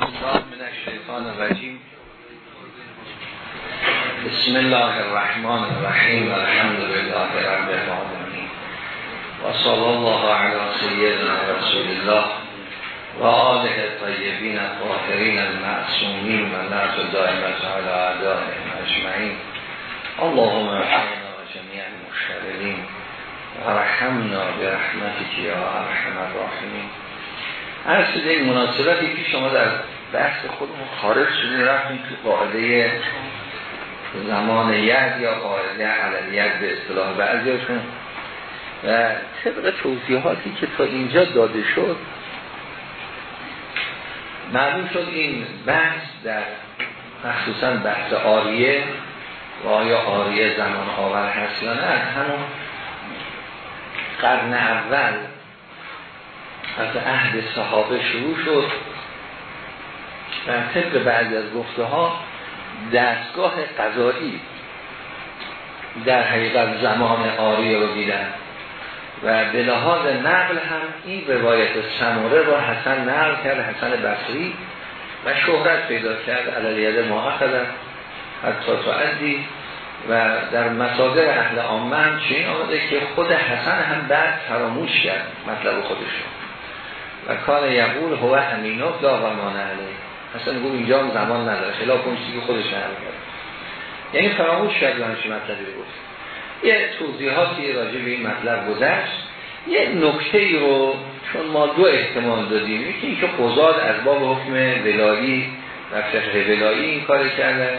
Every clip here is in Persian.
بالله من الشیطان الرجیم بسم الله الرحمن الرحیم الحمد لله رب العالمین و صلی الله علی سیدنا رسول الله و آله طیبین الطاهرین المعصومین و نعت دائمت علی أعدائهم اجمعین اللهم ارحمنا و جمیع المشتغلین و رحمنا برحمتك یا أرحم الراحمین هر سیده این مناسبتی که شما در بحث خودمون خارج شدیم رفتیم تو قاعده زمان ید یا قاعده علیت به اصطلاح بعضیشون و طبق توضیحاتی که تا اینجا داده شد معلوم شد این بحث در مخصوصا بحث آریه و آیا آریه زمان آور هست یا نه همون قرن اول از عهد صحابه شروع شد. و طبق بعضی از گفته ها دستگاه قضایی در حقیقت زمان آریه رو دیدن و به لحاظ نقل هم این روایت سموره رو حسن نقل کرد حسن بصری و شهرت پیدا کرد. علیه ما اخذن حتی تعدی و در مصادر اهل آمه هم چین آمده که خود حسن هم بعد فراموش کرد مطلب خودشون و کار یقول هو امینوف لا و مانعله اصلا گفت اینجا هم زمان نداره. خلاف اون که خودش نقل کرد. یعنی فراموش کرد همچین مطلبی گفت. یه توضیحاتی راجع به این مطلب گذشت. یه نکته ای رو چون ما دو احتمال دادیم. یکی اینکه قضاد از باب حکم ولایی و فقه ولایی این کار کرده.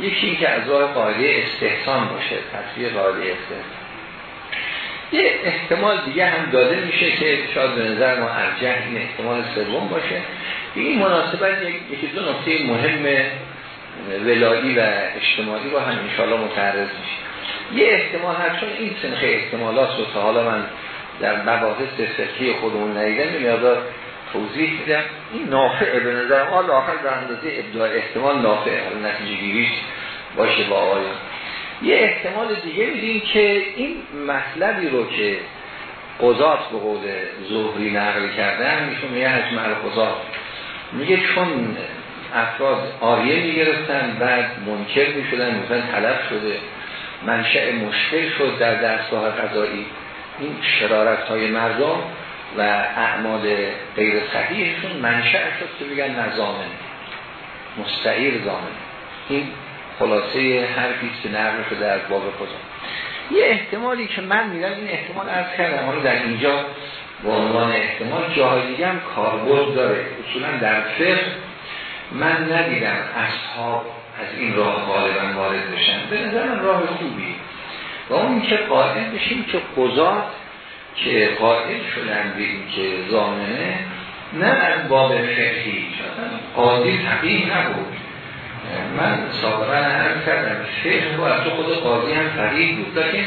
یکی اینکه از راه قاعده استحسان باشه تصویر قاعده استحسان. یه احتمال دیگه هم داده میشه که شاید به نظر ما ارجح این احتمال سوم باشه. این مناسبت یکی دو نکته مهم ولایی و اجتماعی رو هم انشاءالله متعرض میشه. یه احتمال هست چون این سنخه احتمالات رو تا حالا من در مباحث فقهی خودمون ندیدم میادار توضیح میدم. این نافع به نظر ما آخر در اندازه ابداع احتمال نافع نتیجه گیریش باشه با آقایان. یه احتمال دیگه میدیم که این مطلبی رو که قضات به قول زهری نقل کردن میشون میگه حجم القضات میگه چون افراد آریه می‌گرفتن بعد منکر می‌شدن مثلا طلب شده منشأ مشکل شد در دستگاه قضایی این شرارت های مردم و اعمال غیر صحیحشون منشأ شد که بگن نظامن مستعیر زامن. این خلاصه حرفی که نقل شده از باب خدا یه احتمالی که من میدم این احتمال از کردم. حالا در اینجا با عنوان احتمال جاهای دیگه هم کاربرد داره. اصولا در فقه من ندیدم اصحاب از این راه غالبا وارد بشن. به نظر من راه خوبی. و اون که قائل بشیم که قضات که قائل شدن به که زامنه نه از باب فقهی. قاضی تقییم نبود. من سابقا هم کردم فقه و از خود قاضی هم فقیه بود که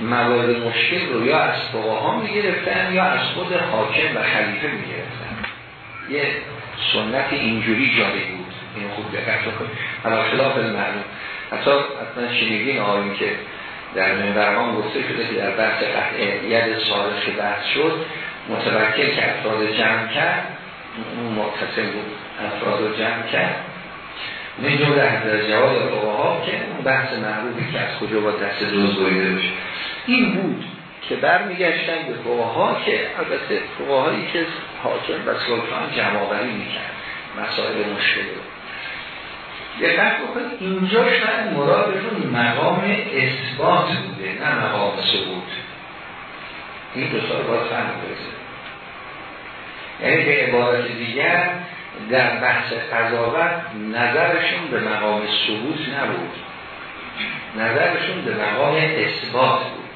موارد مشکل رو یا از فقها می‌گرفتن یا از خود حاکم و خلیفه می‌گرفتن. یه سنت اینجوری جاری بود. این خوب دقت کنید علا خلاف المعلوم. حتی حتما شنیدین آقایون که در منبرمان گفته شده که در بحث قطعیت صالح بحث شد متوکل که افراد جمع کرد متصل بود. افراد رو جمع کرد. من جمله حضرت جواد فقها که اون بحث معروفی که از کجا با دست روز بریده بشه این بود که برمیگشتن به فقها که البته فقهایی که حاکم و سلطان جمعآوری می‌کرد. مسائل مشکل. دقت بکنید. اینجا شاید مرادشون مقام اثبات بوده نه مقام ثبوت. این دو سال باید فهم برسه یعنی به عبارت دیگر در بحث قضاوت نظرشون به مقام ثبوت نبود. نظرشون به مقام اثبات بود.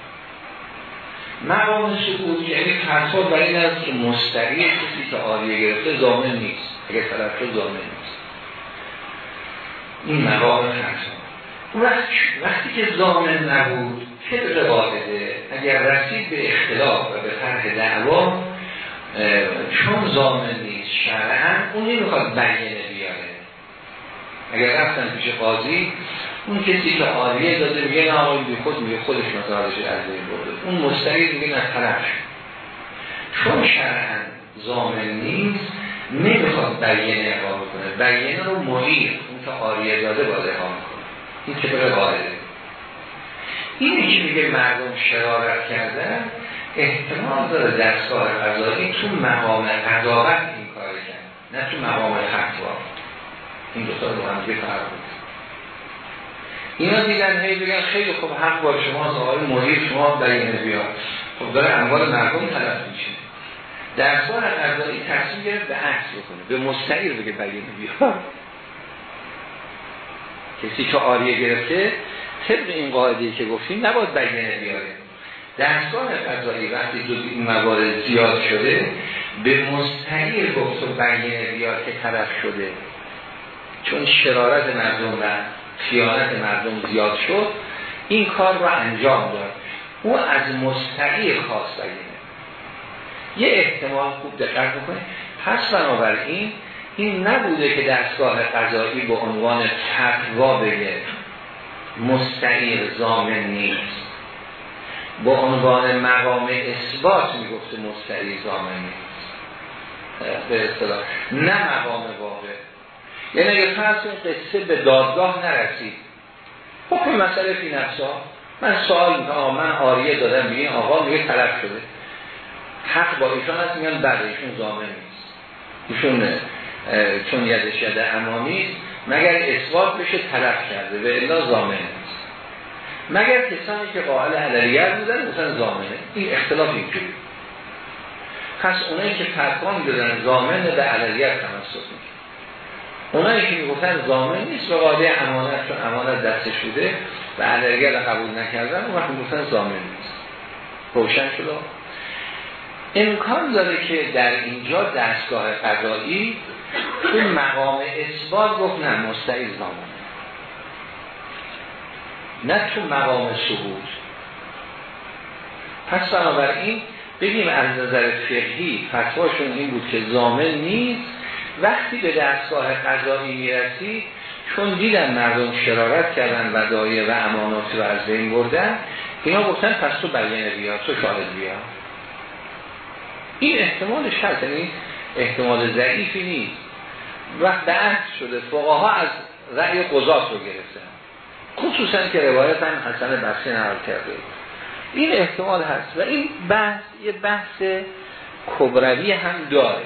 مقام ثبوت یعنی فتوا برای این است که کسی که آریه گرفته زامن نیست. اگر طرف زامن نیست. این مقام فتوا وقتی که زامن نبود طبق واحده اگر رسید به اختلاف و به طرح دعوا چون زامن نیست شرعا اون نمی‌خواد بیانه بیاره. اگر رفتن پیش قاضی اون کسی که آریه داده میگه نه آقای بی خود میگه خودش متعادش از این برده اون مستقید میگه نه طرف چون شرعا زامن نیست نمی‌خواد بیانه اقام کنه. بیانه رو محیر اون که آریه داده باید اقام کنه. این طبق قاعده. اینی که میگه مردم شرارت کردن احتمال داره دستگاه قضایی تو مقام قضاوت این کار کرد نه تو مقام فتوا. این دو تا رو هم فرق اینا دیدن هی بگن خیلی خوب حق با شما آقای مدیر شما بیانه بیاد خب داره اموال مردم تلف میشه. دستگاه قضایی تصمیم گرفت به عکس بکنه به مستقیر بگه بیانه بیاد کسی که آریه گرفته طبق این قاعده که گفتیم نباید بیانه بیاره دستگاه قضایی وقتی جز این موارد زیاد شده به مستقیر گفت و بیانه بیار که طرف شده. چون شرارت مردم و خیانت مردم زیاد شد این کار رو انجام داد. او از مستقیر خواست بیانه یه احتمال خوب دقت بکنه پس بنابراین این نبوده که دستگاه قضایی به عنوان فتوا بگه. مستعیر زامن نیست. با عنوان مقام اثبات می‌گفته مستعیر زامن نیست به اصطلاح. نه مقام واقع. یعنی اگر فرض قصه به دادگاه نرسید. حکم مسئله فی نفسا من سوال می‌کنم. من آریه دادم. میگه آقا میگه طلب شده. حق با ایشان هست. میگن بله ایشون زامن نیست ایشون چون یدش ید امامی مگر اثبات بشه طلب کرده؟ به الا زامن نیست مگر کسانی که قائل علیه بودن مثلا زامنه. این اختلاف اینجوری پس اونایی که فتوان دادن زامن به علیه تمسک می‌کنه اونایی که می‌گفتن زامن نیست به قاعده امانت چون امانت دستش بوده و علیه قبول نکردن اون وقت می‌گفتن زامن نیست. روشن شده امکان داره که در اینجا دستگاه قضایی تو مقام اثبات گفت نه مستعیز زامنه نه تو مقام ثبوت. پس بنابراین بگیم از نظر فقهی فتواشون این بود که زامن نیست. وقتی به دستگاه قضایی می‌رسی چون دیدن مردم شرارت کردن و دایه و امانات رو از بین بردن اینا گفتن پس تو بیانه بیا تو شاهد بیا. این احتمال شرط یعنی احتمال ضعیفی نیست. وقت عهد شده فقها از رأی قضات رو گرفتن. خصوصا که روایت هم حسن بخشی نقل کرده. این احتمال هست. و این بحث یه بحث کبروی هم داره.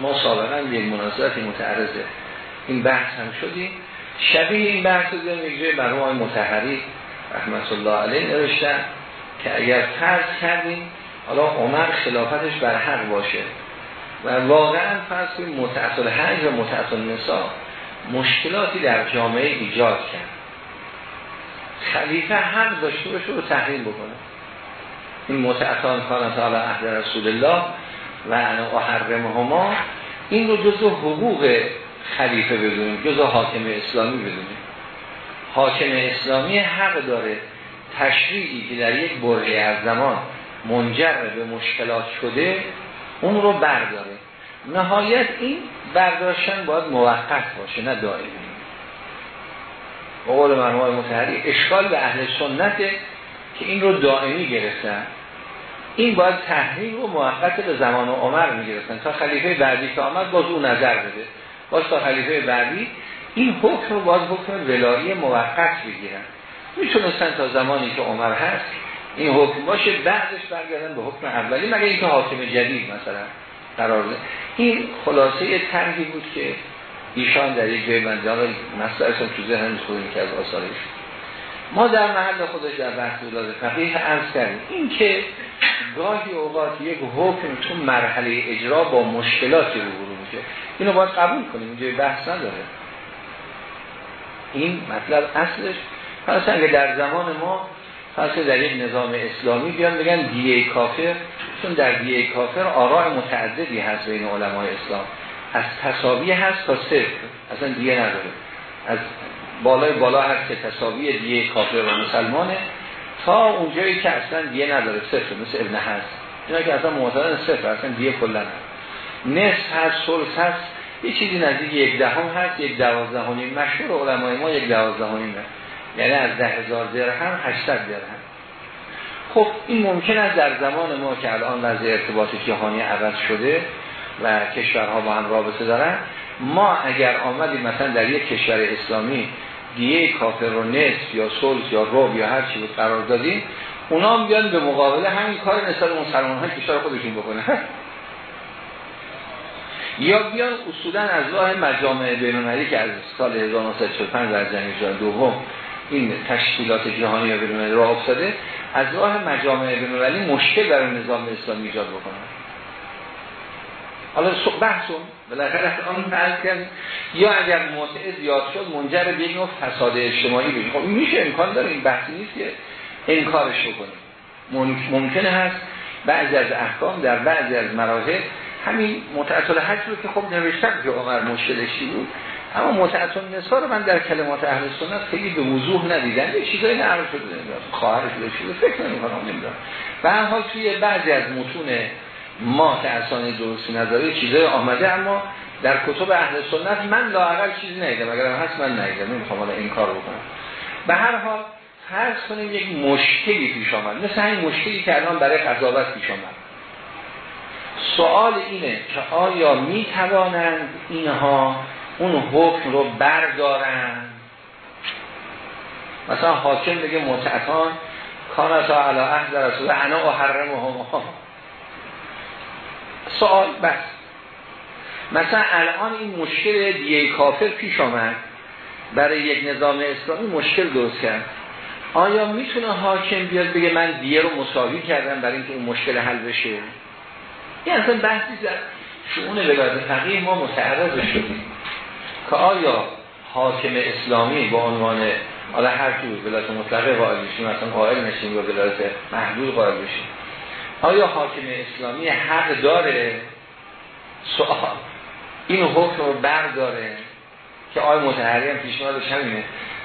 ما سابقا یک مناسبت متعرضه این بحث هم شدیم. شبیه این بحث رو دیدم یک متحری رحمت الله علیه نوشتن که اگر فرض کردیم حالا عمر خلافتش بر حق باشه. و واقعا فرض کنیم متعصل حج و متعصل نسا مشکلاتی در جامعه ایجاد کرد. خلیفه حق داشته باشه رو تحریم بکنه. این متعصل کانت تعالی اهل رسول الله و انا احرم هما این رو جزو حقوق خلیفه بدونیم جزو حاکم اسلامی بدونیم. حاکم اسلامی حق داره تشریعی که در یک برهه از زمان منجر به مشکلات شده اون رو برداره. نهایت این برداشتن باید موقت باشه نه دائمی قول مرموهای متحری اشکال به اهل سنته که این رو دائمی گرفتن. این باید تحریم رو موقت به زمان و عمر می‌گرفتن. تا خلیفه بعدی که آمد باز او نظر بده. باز تا خلیفه بعدی این حکم رو باز حکم ولایی موقت بگیرن. می‌تونستن تا زمانی که عمر هست این حکم باشه بعدش برگردن به حکم اولی. مگه اینکه حاکم جدید مثلا. قرار ده. این خلاصه طرحی بود که ایشان در یک جای بنده ها مسئله تو ذهن که از آثارش ما در محل خودش در بحث ولاد فقیه عرض کردیم. این که گاهی اوقات یک حکم تو مرحله اجرا با مشکلاتی رو برو میشه. اینو باید قبول کنیم. اینجا بحث نداره. این مطلب اصلش. پس اگه در زمان ما پس در یک نظام اسلامی بیان بگن دیه کافر چون در دیه کافر آراء متعددی هست بین علمای اسلام. از تصاوی هست تا صفر. اصلا دیه نداره. از بالای بالا هست که تصاوی دیه کافر و مسلمانه. تا اونجایی که اصلا دیه نداره صفر مثل ابن هست اینا که اصلا معتدن صفر اصلا دیه کلا هست نصف هست سلس هست. یه چیزی نزدیک یک دهم هست یک دوازدهمی مشهور علمای ما یک دوازدهمی یعنی از ده هزار درهم 800 درهم. خب این ممکن است در زمان ما که الان وضع ارتباط جهانی عوض شده و کشورها با هم رابطه دارن ما اگر آمدیم مثلا در یک کشور اسلامی دیه کافر رو نصف یا سلس یا روب یا هر چی بود قرار دادیم اونا هم بیان به مقابله همین کار نسبت مسلمان های کشور خودشون بکنه یا بیان اصولا از راه مجامع بینالمللی که از سال 1945 در جنگ جهانی دوم این تشکیلات جهانی و بینالمللی راه افتاده از راه مجامع بینالمللی مشکل در نظام اسلامی ایجاد بکنن حالا بحثون بالاخره آن فرض کردیم یا اگر متعه زیاد شد منجر به یک نوع فساد اجتماعی بشه. خب میشه امکان داره این بحثی نیست که انکارش بکنیم ممکنه هست بعضی از احکام در بعضی از مراحل همین متعطل حج رو که خب نوشتم که عمر مشکلش بود اما متعطل نسا رو من در کلمات اهل سنت خیلی به وضوح ندیدم. یه چیزایی نقل شده خواهرش شده فکر نمی‌کنم نمی‌دونم. به هر حال توی بعضی از متون ما اصلا درستی نداره چیزای آمده اما در کتب اهل سنت من لااقل چیزی ندیدم. اگر هست من ندیدم. نمی‌خوام حالا این کار بکنم. به هر حال فرض کنیم یک مشکلی پیش آمد. مثل این مشکلی که الان برای قضاوت پیش آمد. سوال اینه که آیا می توانند اینها اون حکم رو بردارن. مثلا حاکم بگه متعتان تا علا عهد رسول انا و حرم و سوال بس. مثلا الان این مشکل دیه کافر پیش آمد. برای یک نظام اسلامی مشکل درست کرد. آیا می‌تونه حاکم بیاد بگه من دیه رو مساوی کردم برای اینکه اون مشکل حل بشه؟ این اصلا بحثی شعون ولایت فقیه ما متعرض شدیم. که آیا حاکم اسلامی با عنوان حالا هر جور ولایت مطلقه قائل بشیم مثلا قائل نشیم و ولایت محدود قائل بشیم. آیا حاکم اسلامی حق داره؟ سوال این حکم رو برداره که آیا متحری هم پیشنهادش همینه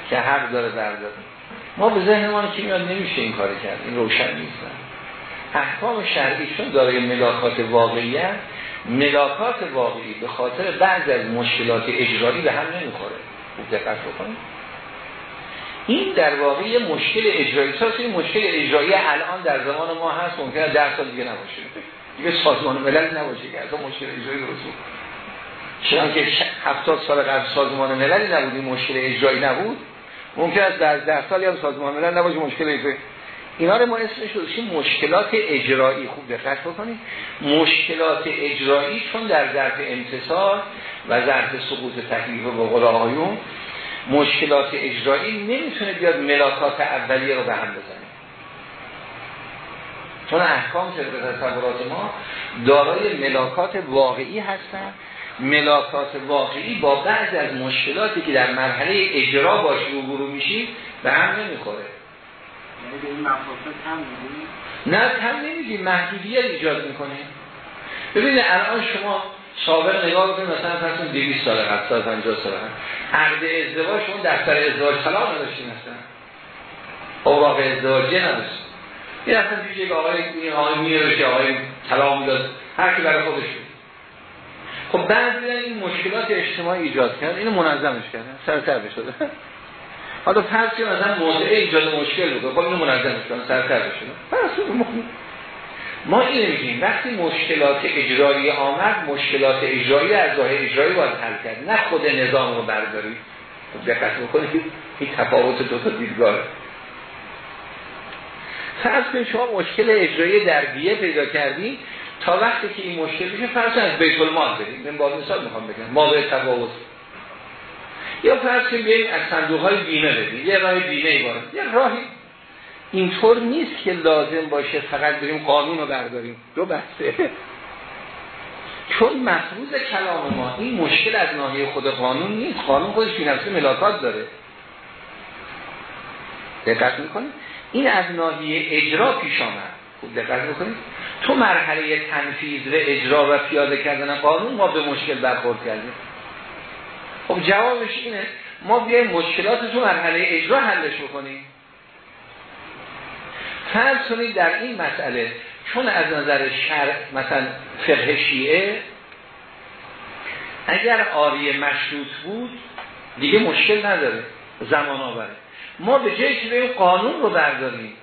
که حق داره برداره. ما به ذهن ما که میاد نمیشه این کار کرد. این روشن نیستن احکام شرعی چون داره ملاکات واقعیت ملاکات واقعی به خاطر بعض از مشکلات اجرایی به هم نمی‌خوره. دقت بکنید. این در واقع مشکل اجرایی. ساست این مشکل اجرایی الان در زمان ما هست ممکنه در سال دیگه نباشه. دیگه سازمان ملل نباشه که از مشکل اجرایی درست چون که 70 سال قبل سازمان ملل نبود این مشکل اجرایی نبود. ممکن است در 10 سالی هم سازمان ملل نباشه مشکل اجرایی اینا رو ما اسمش رو مشکلات اجرایی. خوب دقت بکنید. مشکلات اجرایی چون در ظرف امتصال و ظرف سقوط تکلیف و آقایون مشکلات اجرایی نمی‌تونه بیاد ملاکات اولیه رو به هم بزنه. چون احکام طبق تصورات ما دارای ملاکات واقعی هستن. ملاکات واقعی با بعض از مشکلاتی که در مرحله اجرا باش روبرو میشیم به هم نمی‌خوره. نه کم نمیگیم محدودیت ایجاد می‌کنه. ببینید الان شما سابق نگاه بکنید مثلا فرض 200 سال قبل 150 سال قبل عقد ازدواج شما دفتر ازدواج طلاق نداشتین مثلا اوراق ازدواجی نداشت این اصلا یک آقای این آقای میره آقای طلاق می‌داد هر کی برای خودش بود. خب بعد این مشکلات اجتماعی ایجاد کرد. اینو منظمش کردن سرتر بشده حالا فرض که مثلا موضع ایجاد مشکل بکنه خب اینو منظمش کردن سرتر بشده ما این میگیم وقتی مشکلات اجرایی آمد مشکلات اجرایی از راه اجرایی باید حل کرد. نه خود نظام رو برداری. خب دقت بکنید این تفاوت دو تا دیدگاه فرض کنید شما مشکل اجرایی در بیه پیدا کردی تا وقتی که این مشکل بشه فرض از بیت المال بدیم من با مثال می‌خوام بگم. ما به تفاوت یا فرض بیاییم از صندوق های بیمه بدیم یه راه بیمه ای بارد یه راهی. اینطور نیست که لازم باشه فقط بریم قانون رو برداریم. دو بحثه. چون مفروض کلام ما این مشکل از ناحیه خود قانون نیست. قانون خودش بی نفسه ملاکات داره. دقت می‌کنید؟ این از ناحیه اجرا پیش آمد. خوب دقت می‌کنید تو مرحله تنفیذ و اجرا و پیاده کردن قانون ما به مشکل برخورد کردیم. خب جوابش اینه. ما بیایم مشکلات تو مرحله اجرا حلش بکنیم. فرض کنید در این مسئله چون از نظر شرع مثلا فقه شیعه اگر آریه مشروط بود دیگه مشکل نداره. زمان آوره. ما به جایی که قانون رو برداریم؟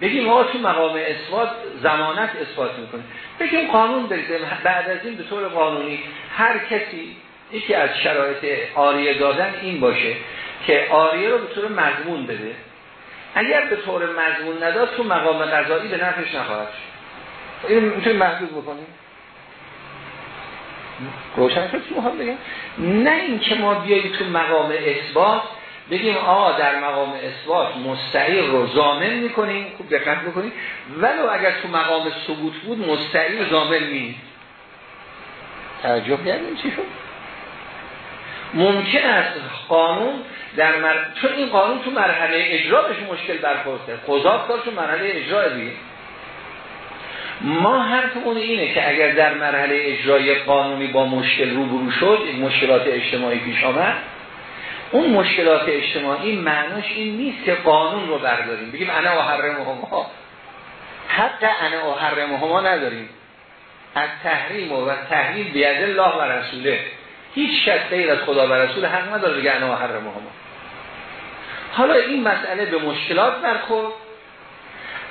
بگیم ما تو مقام اثبات زمانت اثبات می‌کنیم بگیم قانون بریزیم بعد از این به طور قانونی هر کسی یکی از شرایط آریه دادن این باشه که آریه رو به طور مضمون بده. اگر به طور مضمون نداد تو مقام قضایی به نفعش نخواهد شد. این می‌تونیم محدود بکنیم؟ روشن شد چی می‌خوام بگم؟ نه این که ما بیاییم تو مقام اثبات بگیم آقا در مقام اثبات مستعیر رو زامن می‌کنیم خوب دقت بکنیم. ولو اگر تو مقام ثبوت بود مستعیر زامن نیست. توجه کردیم چی شد؟ ممکن است قانون در مر... چون این قانون تو مرحله اجرا مشکل برخورده. قضات کار تو مرحله اجرا دیگه. ما حرفمون اینه که اگر در مرحله اجرای قانونی با مشکل روبرو شد مشکلات اجتماعی پیش آمد. اون مشکلات اجتماعی معناش این نیست که قانون رو برداریم. بگیم انا و هما حق انا و هما نداریم. از تحریم و تحریم بیاد الله و رسوله. هیچ کس غیر از خدا و رسول حق نداره بگه انا و حرم حالا این مسئله به مشکلات برخورد.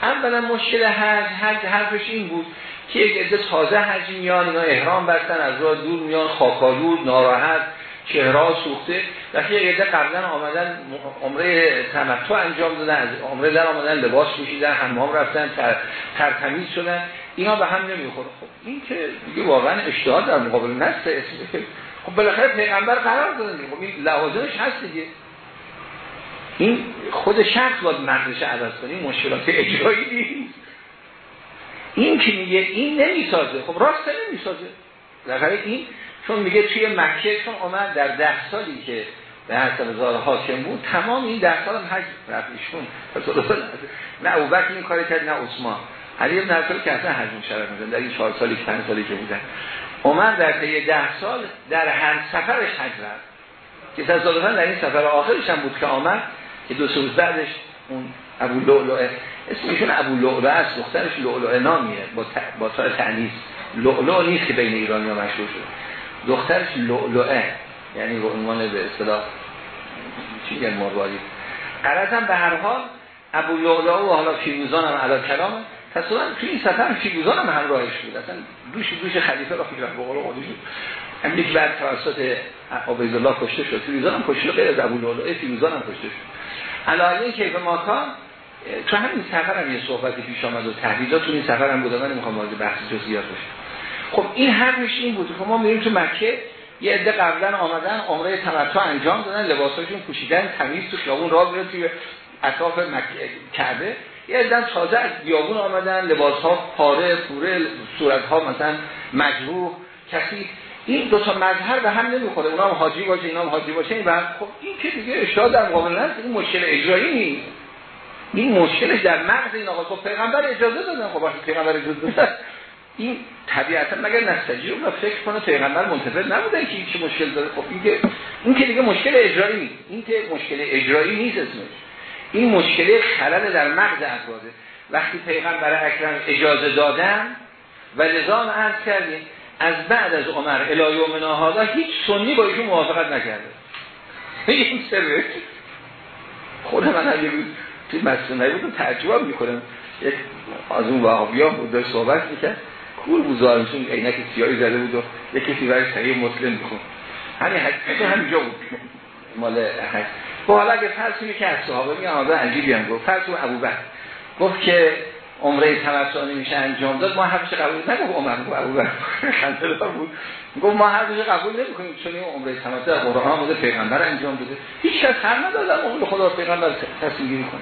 اولا مشکل حج حج حرفش این بود که یک عده تازه حج میان اینا احرام بستن از راه دور میان خاکالود ناراحت چهره سوخته. وقتی یک عده قبلا آمدن عمره تمتع انجام دادن از عمره در آمدن لباس پوشیدن حمام رفتن تر ترتمیز شدن اینا به هم نمی‌خوره خب این که دیگه واقعا اجتهاد در مقابل نست اسم خب بالاخره پیغمبر قرار دادن خب این لوازمش هست دیگه. این خود شخص باید مغزش عوض کنیم مشکلات اجرایی نیست. این که میگه این نمی‌سازه. خب راست نمی‌سازه. در این چون میگه توی مکه چون آمد در ده سالی که به هر هزار حاکم بود تمام این ده سال هم حج رفتیشون نه او وقت این کاری کرد نه عثمان. علی ابن ابی که اصلا حج مشرف میزن در این چهار سالی پنج سالی که بودن. عمر در طی ده سال در هر سفرش حج رفت. که تصادفا در این سفر آخرش هم بود که آمد که دو سوز بعدش اون ابو لؤلؤه اسمشون ابو لؤلؤه است دخترش لؤلؤه نامیه با ت... با تا تعنیس نیست که بین ایرانی ها مشهور شد دخترش لؤلؤه یعنی به عنوان به اصطلاح چی میگن مرواری قرضم به هر حال ابو لؤلؤه و حالا فیروزان هم علا کلامه تصلا توی این سفر فیروزان هم همراهش بود. اصلا دوش دوش خلیفه را خیلی به قول خودش هم یک بعد توسط عبیدالله کشته شد. فیروزان هم کشته غیر از ابو لؤلؤه فیروزان هم کشته شد. علایه کیف ماکان تو همین سفر هم یه صحبتی پیش آمد و تحویزات تو این سفر هم بوده من نمی‌خوام وارد بحث جزئیات بشم. خب این حرفش این بود. که ما میریم تو مکه. یه عده قبلا آمدن عمره تمتع انجام دادن لباساشون پوشیدن تمیز تو خیابون راه میره توی اطراف مکه کعبه. یه عده تازه از بیابون آمدن لباس ها پاره پوره صورت ها مثلا مجروح. کسی این دو تا مظهر به هم نمی‌خوره اونا هم حاجی باشه اینا هم حاجی باشه. این خب این که دیگه اشتاد در مقابل است این مشکل اجرایی نیست. این مشکلش در مغز این آقا. خب پیغمبر اجازه دادن خب وقتی پیغمبر اجازه دادن این طبیعتا مگر نستجی رو فکر کنه پیغمبر منتفض نبودن که چه مشکل داره. خب این که این که دیگه مشکل اجرایی نیست. این که مشکل اجرایی نیست اسمش. این مشکل خلل در مغز افراده وقتی پیغمبر اکرم اجازه دادن و نظام عرض کردیم از بعد از عمر الهی و حالا هیچ سنی با ایشون موافقت نکرده. این سره. خود من اگه بود توی مسئله بودم تعجب می‌کنم. یک از اون وحابی ها بود داشت صحبت می‌کرد. کور بود ظاهرشون عینک سیاهی زده بود و یک کسی صحیح مسلم بخون. همین حقیقت همینجا بود. مال حج خب حالا اگه فرض که از صحابه میگن آدم عجیبی هم گفت. فرض ابو بکر گفت که عمره تمتع نمیشه انجام داد ما حرفش قبول نگفت عمر گفت ابو بکر بود. گفت ما حرفش قبول نمی‌کنیم چون این عمره تمتع قرآن بوده پیغمبر انجام داده هیچ کس هر ندادن اون خدا پیغمبر تصمیم گیری کنه.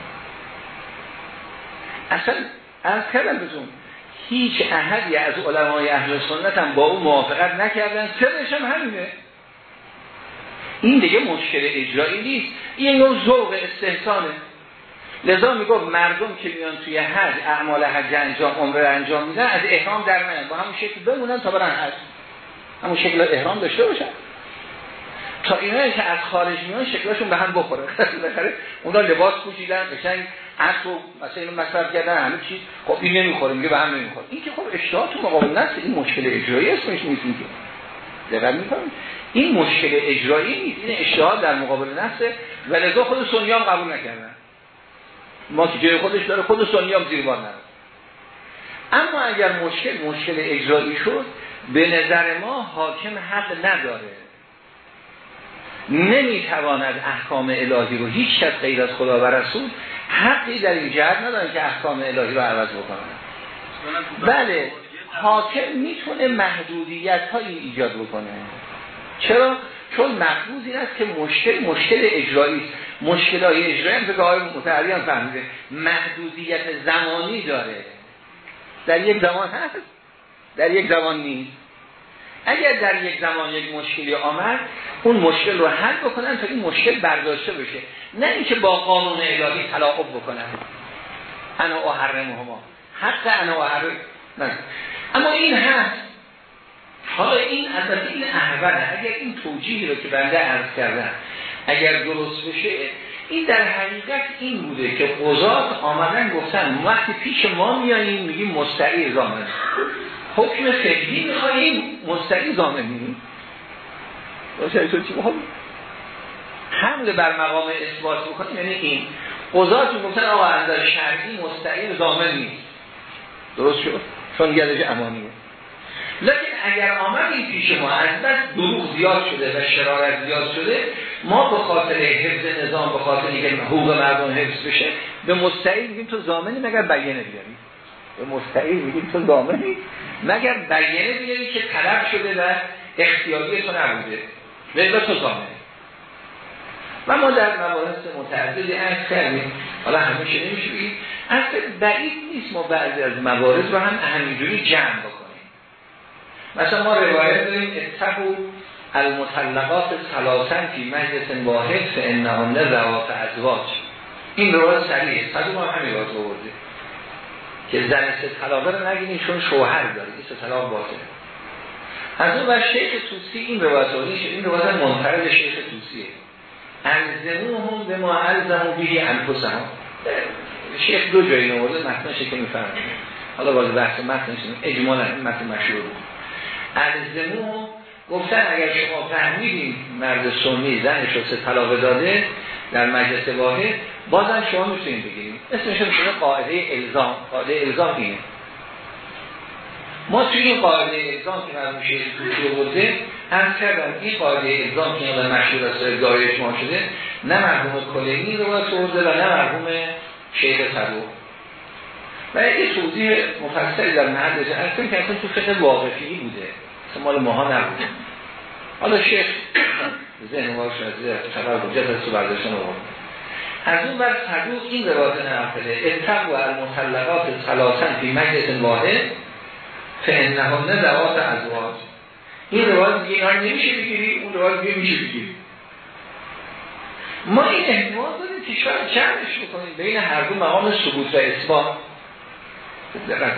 اصلا از کردم بهتون هیچ احدی از علمای اهل سنت هم با اون موافقت نکردن. سرش هم همینه. این دیگه مشکل اجرایی نیست. این نوع ذوق استحسانه. لذا می‌گفت مردم که میان توی حج اعمال حج انجام عمره انجام میدن از احرام در میان. با همون شکل بمونن تا برن حج. همون شکل احرام داشته باشن. تا اینا که از خارج میان شکلشون به هم بخوره. بخره اونا لباس پوشیدن قشنگ عطر و مثلا اینو مصرف کردن همه چیز. خب این نمی‌خوره میگه به هم نمی‌خوره. این که خب اشتها تو مقابل نست این مشکل اجرایی اسمش نیست که. دقیق می‌کنم این مشکل اجرایی نیست. این اشتها در مقابل نفسه. و لذا خود سنی هم قبول نکردن. ما که جای خودش داره خود سنی هم زیر بار اما اگر مشکل مشکل اجرایی شد به نظر ما حاکم حق نداره. نمی‌تواند احکام الهی رو هیچ کس غیر از خدا و رسول حقی در این جهت نداره که احکام الهی رو عوض بکنه. بله حاکم می‌تونه محدودیت هایی ایجاد بکنه. چرا؟ چون مفروض این است که مشکل مشکل اجرایی مشکل های اجرایی هم که آقای هم فهمیده. محدودیت زمانی داره. در یک زمان هست؟ در یک زمان نیست. اگر در یک زمان یک مشکلی آمد اون مشکل رو حل بکنن تا این مشکل برداشته بشه. نه اینکه با قانون الهی تلاقب بکنن. انا احرم هما حق انا احرم. نه. اما این هست حالا این البته این احوله. اگر این توجیهی رو که بنده عرض کردم اگر درست بشه این در حقیقت این بوده که قضات آمدن گفتن وقتی پیش ما میاییم میگیم مستعی زامن. حکم فقهی میخواییم مستعی زامنی حمل بر مقام اثبات بکنیم یعنی این. قضات گفتن آقا از شرعی مستعی زامن نیست درست شد؟ چون گلش امانیه لیکن اگر آمدیم پیش ما از بس دروغ زیاد شده و شرارت زیاد شده ما به خاطر حفظ نظام به خاطر اینکه حقوق مردم حفظ بشه به مستعید میگیم تو زامنی مگر بیانه بیاری؟ به مستعید میگیم تو زامنی مگر بیانه بیاری که طلب شده و اختیاری تو نبوده. به تو زامنی و ما در مباحث متعددی عرض کردیم. حالا همیشه نمیشه بگیم اصلا بعید نیست ما بعضی از موارد رو هم همینجوری جمع بکنیم. مثلا ما روایت داریم اتقو المطلقات سلاسن فی مجلس واحد فانهن ذوات ازواج. این روایت صریحه صدو ما همین روایت آورده که زن سه طلاقه رو نگیرین چون شوهر داره. این سه طلاق از اون بر شیخ توسی این روایت آورده این روایت منفرد شیخ توسیه الزمو هم به ما الزمو بیهی انفس هم شیخ دو جایی نورده متنشه که میفرمونه حالا باز بحث متنش اجمالا متن مشهور بود. الزمو گفتن اگر شما فهمیدین مرد سنی زنش رو سه طلاق داده در مجلس واحد بازم شما می‌تونید بگیریم اسمش شده قاعده الزام. قاعده الزام اینه. ما توی این قاعده الزام که مرموم شیخ توی بوده هم کردم این قاعده الزام که یادم مشهور است دایره ما شده نه مرحوم کلینی رو باید و نه مرحوم شیخ تبو و یه توضیح مفصلی در محل اصلا که اصلا تو فقه واقفی بوده. مال ماها نبوده. حالا شیخ ذهن ما از خبر بجت از تو برداشتن از اون بر صدوق این روایت نقله اتق و المطلقات ثلاثن فی مجلس واحد فانهن ذوات ازواج. این روایت دیگه اینا نمیشه بگیری اون روایت دیگه میشه بگیری. ما این احتمال داریم که شاید جمعش بکنیم بین هر دو مقام ثبوت و اثبات. دقت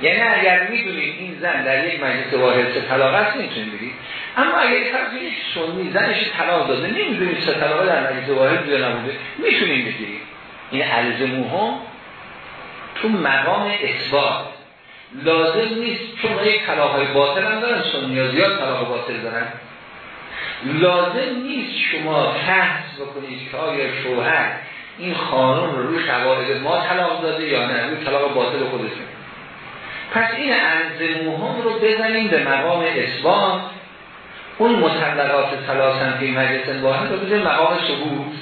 یعنی اگر می‌دونید این زن در یک مجلس واحد سه طلاق است نمی‌تونید بگید. اما اگر فرض یک سنی زنش طلاق داده نمی‌دونید سه طلاق در مجلس واحد بوده نبوده می‌تونید بگیرید این الزموها تو مقام اثبات. لازم نیست چون یک طلاق های باطل هم دارن سنی ها زیاد طلاق باطل دارن. لازم نیست شما تحس بکنید که آیا شوهر این خانم رو روی شواهد ما طلاق داده یا نه؟ روی طلاق باطل خودشون پس این انزموهم رو بزنیم به مقام اثبات. اون مطلقات سلاسن فی مجلس واحد رو بزنیم مقام ثبوت.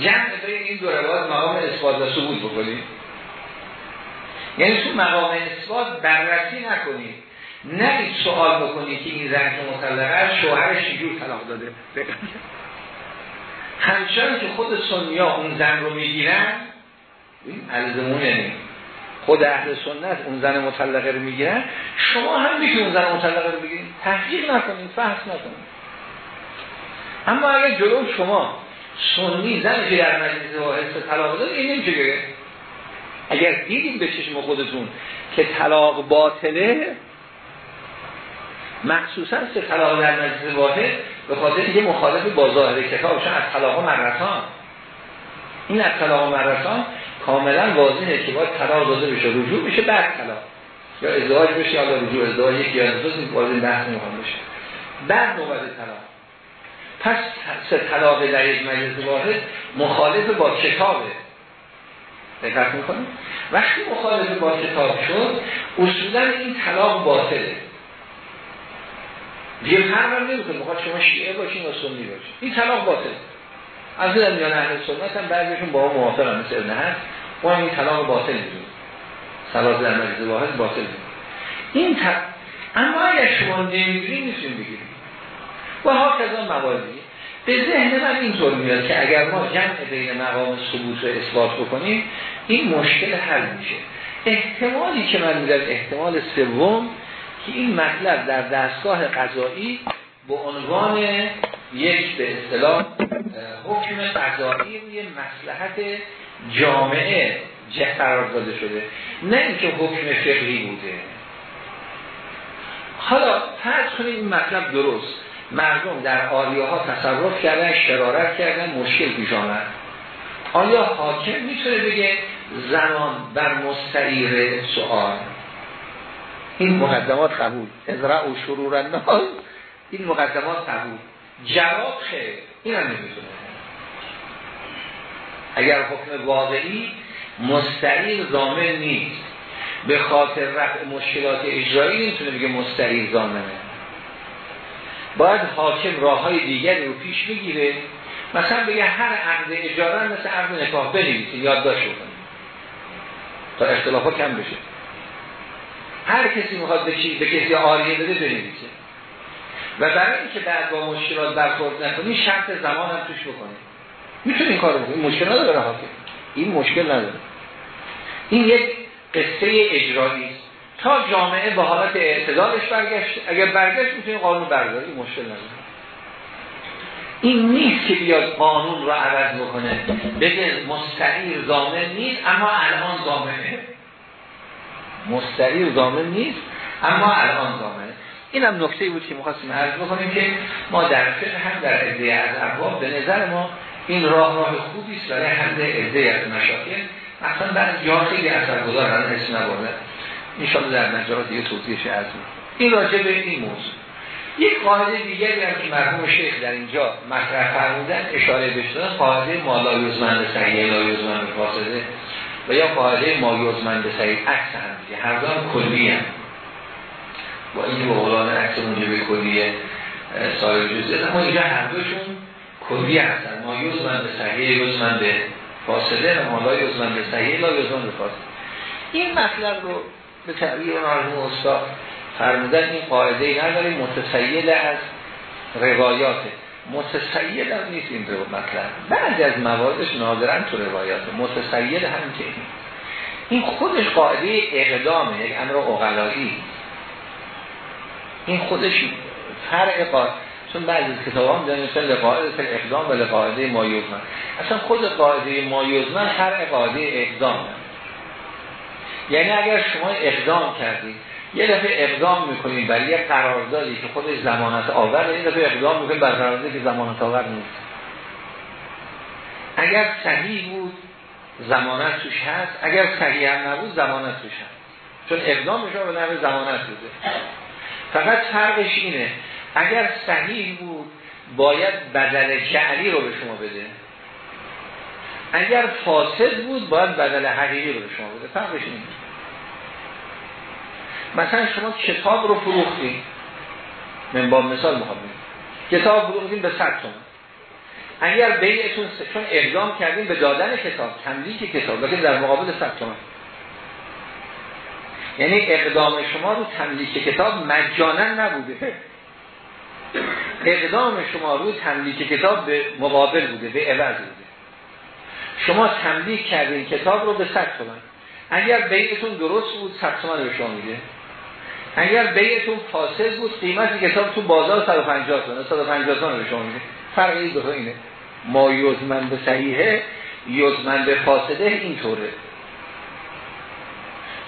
جمع بین این دو روایت مقام اثبات و ثبوت بکنیم. یعنی تو مقام اثبات بررسی نکنید نه سوال بکنید که این زن که مطلقه شوهرش چجور طلاق داده. همچنان که خود سنیا اون زن رو می‌گیرن این الزمون یعنی خود اهل سنت اون زن مطلقه رو می‌گیرن شما هم میگید اون زن مطلقه رو بگیرید تحقیق نکنید فحص نکنید اما اگر جلو شما سنی زن که در مجلس واحد طلاق داد این اگر دیدیم به چشم خودتون که طلاق باطله مخصوصا سه طلاق در مجلس واحد به خاطر اینکه مخالف با ظاهر کتاب از طلاق مرتان این از طلاق مرتان کاملا واضحه که باید طلاق داده بشه. رجوع میشه بعد طلاق یا ازدواج بشه یا رجوع ازدواج یکی یا دو این بحث می‌خوام بشه. بعد نوبت طلاق پس سه طلاق در یک مجلس واحد مخالف با کتابه دقت می‌کنیم وقتی مخالف با کتاب شد اصولا این طلاق باطله. دیگه فرق نمی‌کنه می‌خواد شما شیعه باشین یا سنی باشین. این طلاق باطله از این میان اهل سنت هم بعضیشون با هم موافق هم مثل ابن هست اون این طلاق باطل می‌دونه سلاط در مجلس واحد باطل می‌دونه این ت... اما اگر شما نمی‌دونی می‌تونیم بگیریم و ها کذا موازی به ذهن من اینطور میاد که اگر ما جمع بین مقام ثبوت و اثبات بکنیم این مشکل حل میشه. احتمالی که من میدم احتمال سوم که این مطلب در دستگاه قضایی به عنوان یک به اصطلاح حکم قضایی روی مسلحت جامعه قرار داده شده. نه اینکه حکم فقهی بوده. حالا فرض کنید این مطلب درست. مردم در آریه ها تصرف کردن شرارت کردن مشکل پیش آمد. آیا حاکم می‌تونه بگه زنان بر مستعیر سؤال این مقدمات قبول. ازرع و شرور الناس این مقدمات قبول. جواب خیر. این هم نمی‌تونه. اگر حکم واقعی مستعیر زامن نیست. به خاطر رفع مشکلات اجرایی نمی‌تونه بگه مستعیر زامنه باید حاکم راه های دیگری رو پیش بگیره. مثلا بگه هر عقد اجاره مثل عقد نکاح بنویسید. یادداشت بکنید. تا اختلافات کم بشه. هر کسی می‌خواد به چی به کسی آریه بده بنویسه. و برای اینکه بعد با مشکلات برخورد نکنی شرط زمان هم توش بکنه می‌تونی این کارو بکنی. مشکل نداره این مشکل نداره. این یک قصه اجرایی است. تا جامعه به حالت اعتدالش برگشت. اگر برگشت می‌تونی قانون برداری. مشکل نداره. این نیست که بیاد قانون رو عوض بکنه. بگه مستعیر زامن نیست اما الان زامنه. مستعیر زامن نیست اما الان زامنه. این هم نکته بود که می‌خواستیم عرض بکنیم که ما در فقه هم در عده از ابواب به نظر ما این راه راه خوبی است برای حل عده از مشاکل اصلا بعد جا خیلی اثرگذار هم اسم نبرده. ان در نجارات دیگه توضیحش از این راجع به این موضوع. یک قاعده دیگری هم که مرحوم شیخ در اینجا مطرح فرمودن اشاره بشدن قاعده ما لا یزمن به صحیح لا یزمن به فاسده. و یا قاعده ما یزمن به صحیح عکس هم دیگه هر دو کلی هم. با این به قولان عکس به کلیه سایر جزئیات. اما اینجا هر دوشون کلی هستن. ما یزمن به صحیح به فاسده و ما لا یزمن به صحیح لا به فاسده این مطلب رو به تعبیر مرحوم استاد فرمودن این قاعده نداریم متسیل از روایاته. متسیل هم نیست این رو مطلب. بعد از مواردش نادرن تو روایات. متسیل هم که این. خودش قاعده اقدامه یک امر اقلایی. این خودش فرق قاعده چون بعضی از کتاب هم دارن مثل قاعده اقدام و قاعده مایوزمن اصلا خود قاعده مایوزمن فرق قاعده اقدام. یعنی اگر شما اقدام کردید یه دفعه اقدام می‌کنیم برای یه قراردادی که خودش زمانت آور این دفعه اقدام می‌کنیم بر قراردادی که زمانت آور نیست. اگر صحیح بود زمانت توش هست. اگر صحیح هم نبود زمانت توش هست. چون اقدام میشه به نوع زمانت بوده فقط فرقش اینه اگر صحیح بود باید بدل جعلی رو به شما بده. اگر فاسد بود باید بدل حقیقی رو به شما بده. فرقش اینه. مثلا شما کتاب رو فروختید من با مثال می‌خوام کتاب فروختید به 100 تومن اگر بیعتون چون اقدام کردیم به دادن کتاب تملیک کتاب لیکن در مقابل 100 تومن یعنی اقدام شما رو تملیک کتاب مجانا نبوده. اقدام شما رو تملیک کتاب به مقابل بوده به عوض بوده. شما تملیک کردین کتاب رو به 100 تومن اگر بیعتون درست بود 100 تومن به شما میده. اگر بیعتون فاسد بود قیمت کتاب تو بازار 150 تومن 150 تومن به شما میده فرق این دو اینه. ما یزمن به صحیحه یزمن به فاسده اینطوره.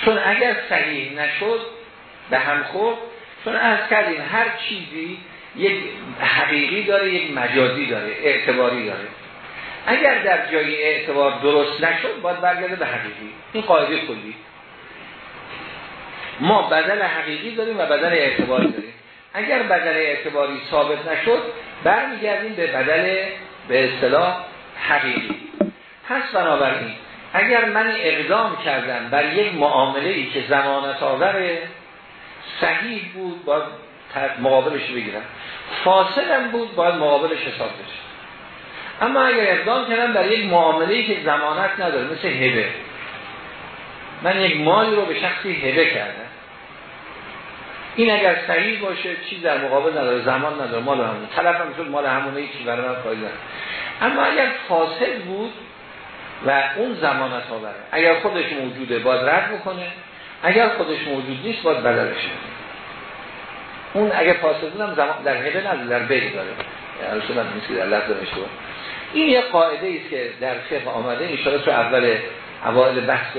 چون اگر صحیح نشد به هم خوب چون از کردیم هر چیزی یک حقیقی داره یک مجازی داره اعتباری داره. اگر در جای اعتبار درست نشد باید برگرده به حقیقی. این قاعده کلی. ما بدل حقیقی داریم و بدل اعتباری داریم. اگر بدل اعتباری ثابت نشد برمیگردیم به بدل به اصطلاح حقیقی. پس بنابراین اگر من اقدام کردم بر یک معامله ای که زمانت آور صحیح بود باید مقابلش بگیرم. فاسدم بود باید مقابلش حساب بشه. اما اگر اقدام کردم بر یک معامله ای که زمانت نداره مثل هبه. من یک مالی رو به شخصی هبه کردم. این اگر صحیح باشه چیز در مقابل نداره زمان نداره مال همون طرف هم مال همونه چیز برای من فایده اما اگر فاسد بود و اون زمانت آوره اگر خودش موجوده باید رد بکنه اگر خودش موجود نیست باید بدلش اون اگر فاسد هم زمان در هبه نداره در بیل داره. یعنی نیست در لفظ این یه قاعده است که در فقه آمده ان تو اول اوایل بحث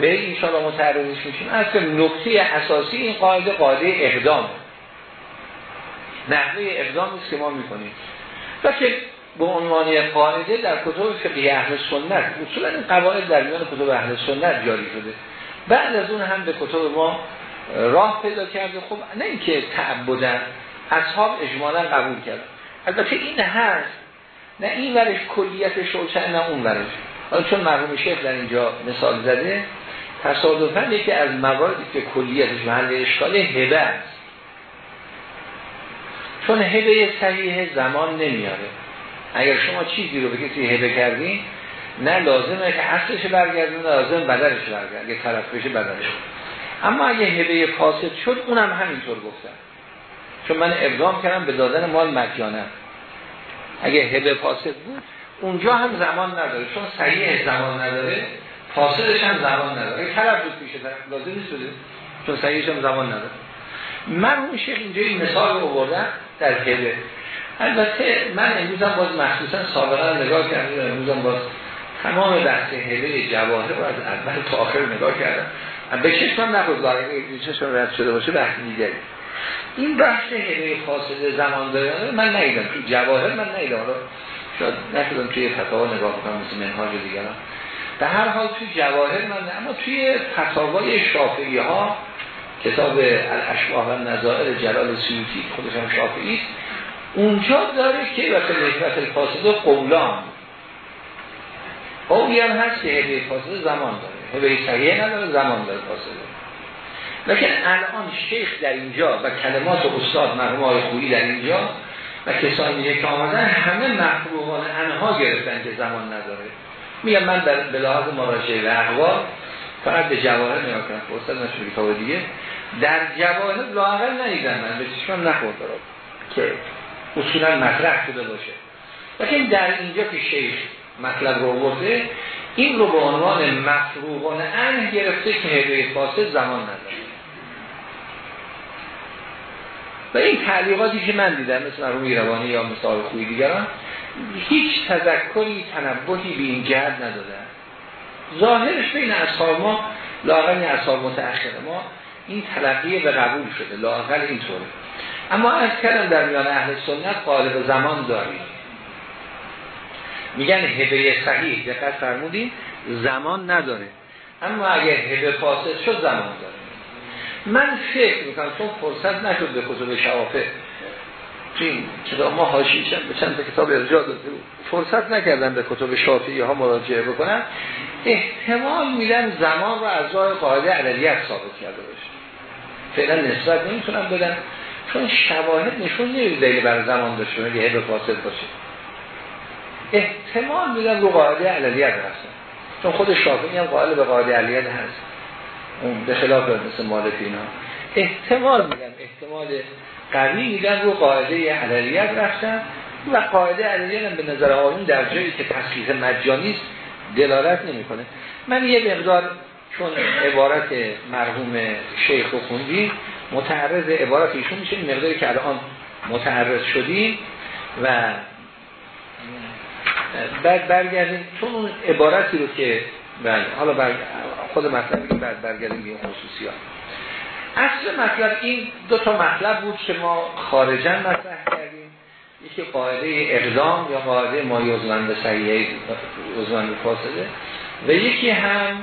بی انشاءالله متعرضش میشیم. که نکته اساسی این قاعده قاعده اقدام. نحوه اقدام است که ما می‌کنیم. و که به عنوان قاعده در کتب فقه اهل سنت اصولا این قواعد در میان کتب اهل سنت جاری شده. بعد از اون هم به کتب ما راه پیدا کرده. خب نه اینکه تعبدن اصحاب اجمالا قبول کرد البته این هست نه این ورش کلیت روشن نه اون ورش. چون مرحوم شیخ در اینجا مثال زده تصادفا یکی از مواردی که کلیتش محل اشکاله هبه است. چون هبه صحیح زمان نمیاره. اگر شما چیزی رو به کسی هبه کردین نه لازمه که اصلش برگردون نه لازم بدلش برگرد اگه طرف بشه بدلش اما اگه هبه فاسد شد اونم همینطور گفتن چون من ابرام کردم به دادن مال مجانه اگه هبه فاسد بود اونجا هم زمان نداره چون صحیح زمان نداره فاسدش هم زمان نداره. طرف بود پیشه لازم نیست بده چون صحیحش هم زمان نداره. من اون شیخ اینجا این مثال رو بردم در هبه البته من امروزم باز مخصوصا سابقا نگاه کردم امروزم باز تمام بحث هبه جواهر رو از اول تا آخر نگاه کردم. به چشم نخود چشم رد شده باشه بحث دیگری این بحث هبه فاصله زمان داره من نیدم تو جواهر من نیدم شاید نشدم توی فتاوا نگاه کنم مثل منهاج دیگران. به هر حال توی جواهر من اما توی فتاوای شافعی ها کتاب الاشباه و نظائر جلال سیوطی خودش هم شافعی اونجا داره که وقت نسبت الفاسد قولان. قولی هم هست که هبه فاسد زمان داره. هبه صحیح نداره زمان داره فاسده لیکن الان شیخ در اینجا و کلمات استاد مرحوم آقای خویی در اینجا و کسانی که آمدن همه محبوبان انها گرفتن که زمان نداره. میگم من در بلاحظ مراجعه و احوال فقط به جواهر نگاه کنم. فرصت کتاب دیگه. در جواهر لاغل ندیدم من. به چشمم نخورد که اصولا مطرح شده باشه. لیکن در اینجا که شیخ مطلب رو برده این رو به عنوان مفروغان ان گرفته که هدوی فاسد زمان نداره. و این تعلیقاتی که من دیدم مثل مرحوم ایروانی یا مثال خوی دیگران هیچ تذکری تنبهی به این جهت ندادن. ظاهرش بین اصحاب ما لاغل اصحاب متأخر ما این تلقیه به قبول شده لاغل اینطوره اما از کردم در میان اهل سنت قالب زمان داریم. میگن هبه صحیح دقت فرمودین زمان نداره. اما اگر هبه فاسد شد زمان داره. من فکر می‌کنم چون فرصت نشد به کتب شوافه این کتاب ما هاشیشن به چند کتاب ارجاع داده بود. فرصت نکردم به کتب شافعی ها مراجعه بکنم احتمال میدن زمان رو از راه قاعده عدلیت ثابت کرده باشه. فعلا نسبت نمی‌تونم بدم چون شواهد نشون نمیده دلیل بر زمان داشته اگه هد فاسد باشه. احتمال میدن رو قاعده علیت هستن چون خود شافعی هم قائل به قاعده علیت هست. به خلاف مثل مالک اینا. احتمال میگم احتمال قوی میدن رو قاعده علیت رفتن و قاعده علیت هم به نظر آقایون در جایی که تصحیح مجانی است دلالت نمی‌کنه. من یه مقدار چون عبارت مرحوم شیخ و خوندی متعرض عبارت ایشون میشه مقداری که الان متعرض شدیم و بعد برگردیم. چون اون عبارتی رو که بله. حالا بر... خود مطلبی که بعد برگردیم به خصوصی ها اصل مطلب این دو تا مطلب بود که ما خارجا مطرح کردیم. یکی قاعده اقدام یا قاعده ما صحیحه یوزمن به فاسده و یکی هم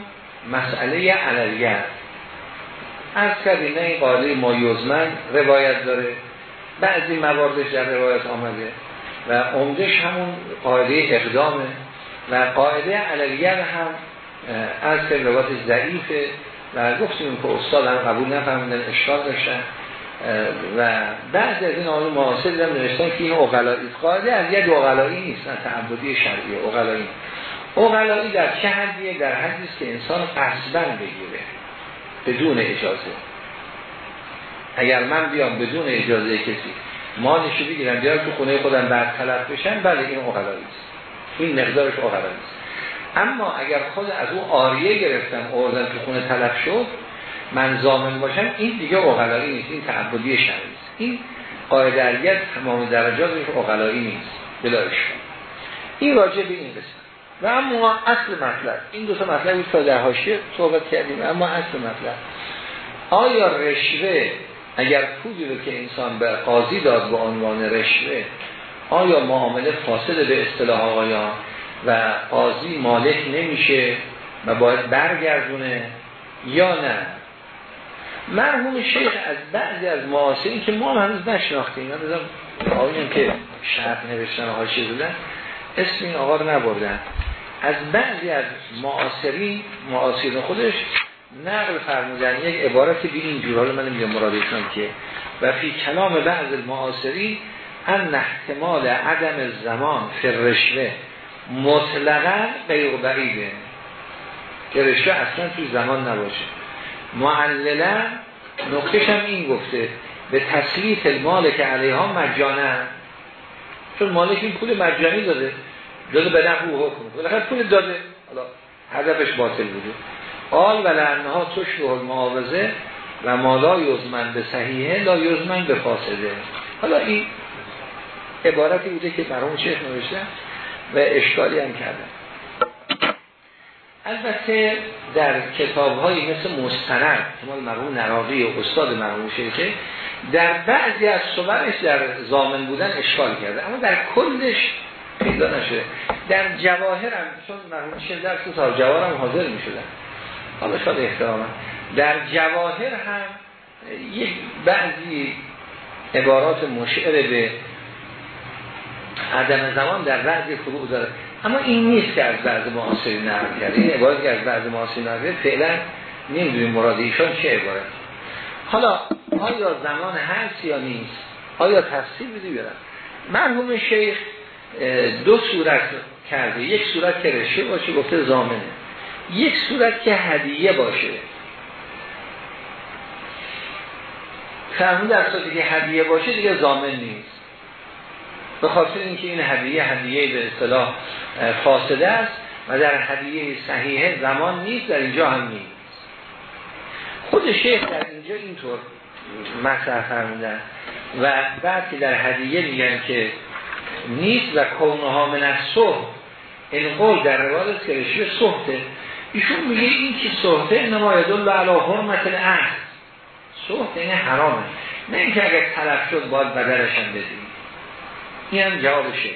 مسئله علیت از کردیم نه این قاعده ما یوزمن روایت داره. بعضی مواردش در روایت آمده و عمدش همون قاعده اقدامه. و قاعده علیت هم از که روایت ضعیفه و گفتیم که استاد هم قبول نفهمیدن اشکال داشتن. و بعد از این آنو معاصر دیدم نوشتن که این اقلایی قاعده از یک اقلایی نیست نه تعبدی شرعی اقلایی اقلایی در چه حدیه؟ در حدیث که انسان قصدن بگیره بدون اجازه. اگر من بیام بدون اجازه کسی مالشو بگیرم بیارم تو خونه خودم بعد طلب بشن بله این اقلایی است. این مقدارش اقلایی است. اما اگر خود از او آریه گرفتم اوردن تو خونه طلب شد من زامن باشم این دیگه اقلایی نیست این تعبدی شرعی این قاعدریت تمام درجاتش اقلایی نیست. بلاش این راجع به این و اما اصل مطلب. این دو تا مطلبی تا در حاشیه صحبت کردیم اما اصل مطلب. آیا رشوه اگر پولی رو که انسان به قاضی داد به عنوان رشوه آیا معامله فاسد به اصطلاح آقایان؟ و قاضی مالک نمیشه و باید برگردونه یا نه. مرحوم شیخ از بعضی از معاصرین که ما هم هنوز نشناختیم. من بزنم که شرط نوشتن حاشیه دادن اسم این آقا رو نبردن. از بعضی از معاصرین معاصرین خودش نقل فرمودن. یک عبارتی به این جور حالا من نمی‌دونم مرادشون که. و فی کلام بعض المعاصرین ان احتمال عدم زمان فرشوه مطلقا غیر بعیده. که رشوه اصلا توی زمان نباشه. معللا نقطش هم این گفته به تسلیت المال که علیه ها مجانه چون مالک این پول مجانی داده. داده به نفع و حکم. بالاخره پول داده. حالا هدفش باطل بوده. قال و لعنها تشبه المعاوضه و مالا یزمن به صحیحه لا یزمن به فاسده. حالا این عبارتی بوده که برام شیخ نوشته. و اشکالی هم کردن. البته در کتاب های مثل مستند که مرحوم نراقی و استاد مرحوم شیخه در بعضی از صورش در زامن بودن اشکال کرده. اما در کلش پیدا نشده. در جواهر هم چون مرحوم شیخ در تا جواهر هم حاضر می شدن حالا شاید احترام در جواهر هم یک بعضی عبارات مشعر به عدم زمان در بعضی فروع داره. اما این نیست که از بعض معاصری نرم کرده. این عبارت که از بعض معاصری نرم کرده فعلا نمی‌دونیم مراد ایشان چه عبارت. حالا آیا زمان هست یا نیست؟ آیا تفسیر بدی بیارم مرحوم شیخ دو صورت کرده. یک صورت که رشه باشه گفته زامنه. یک صورت که هدیه باشه. فرمون در که هدیه باشه دیگه زامن نیست. به خاطر اینکه این هدیه هدیه به اصطلاح فاسده است و در هدیه صحیحه زمان نیست در اینجا هم نیست. خود شیخ در اینجا اینطور مطرح فرمودن و بعد که در هدیه میگن که نیست و کونها من از صحب این قول در روایت که رشوه صحبه ایشون میگه این که صحبه نمایدون و علا حرمت العهد. صحبه این حرامه. نه اینکه اگر طرف شد باید بدرش هم بدیم. این هم جواب شد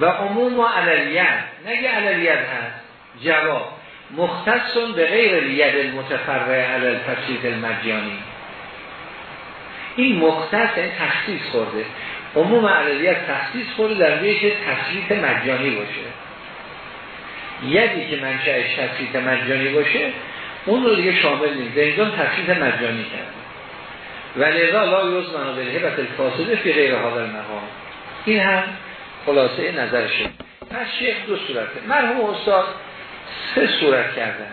و عموم و علیت نگه علیت هست. جواب. مختصون به غیر الید المتفرع علی تفسیر المجانی. این مختص این تخصیص خورده. عموم علیت تخصیص خورده در که تفسیر مجانی باشه. یدی که منشأش تفسیر مجانی باشه اون رو دیگه شامل نیست. زنجان تفسیر مجانی کرده. ولی لا یزمن و بالهبت الفاسده فی غیر حاضر مقام. این هم خلاصه نظر شد پس شیخ دو صورته. مرحوم استاد سه صورت کردن.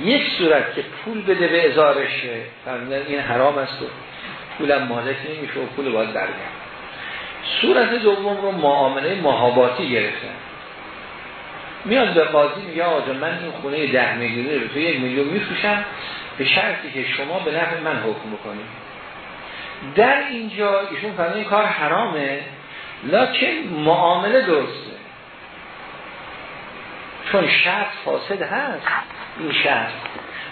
یک صورت که پول بده به ازارشه فرمودن این حرام است و پولم مالک نمیشه و پول باید برگرد. صورت دوم رو معامله محاباتی گرفتن. میاد به قاضی میگه آقا من این خونه ده میلیونی رو تو یک میلیون میفروشم. به شرطی که شما به نفع من حکم بکنید. در اینجا ایشون فرمودن کار حرامه. لکن معامله درسته. چون شرط فاسد هست این شرط.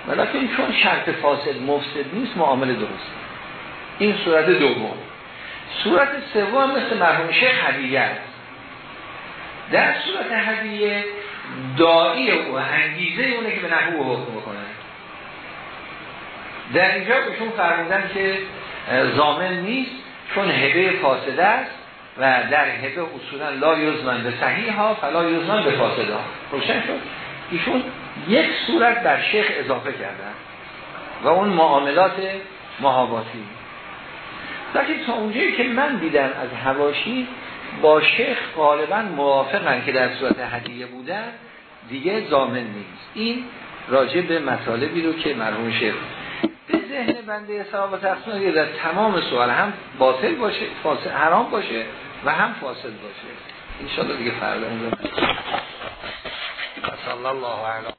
ولیکن چون شرط فاسد مفسد نیست معامله درسته. این صورت دوم. صورت سوم مثل مرحوم شیخ هدیه در صورت هدیه دایی او انگیزه اونه که به نحو حکم بکنه در اینجا بهشون فرمودن که زامن نیست چون هبه فاسده است. و در هبه اصولا لا یزمن به صحیح ها فلا یزمن به فاسده ها. روشن شد؟ ایشون یک صورت بر شیخ اضافه کردن و اون معاملات محاباتی لیکن تا اونجایی که من دیدم از هواشی با شیخ غالبا موافقن که در صورت هدیه بودن دیگه زامن نیست. این راجع به مطالبی رو که مرحوم شیخ به ذهن بنده ثواب تقسیم در تمام سوال هم باطل باشه حرام باشه. و هم فاسد باشه. ان دیگه فردا صلی الله علیه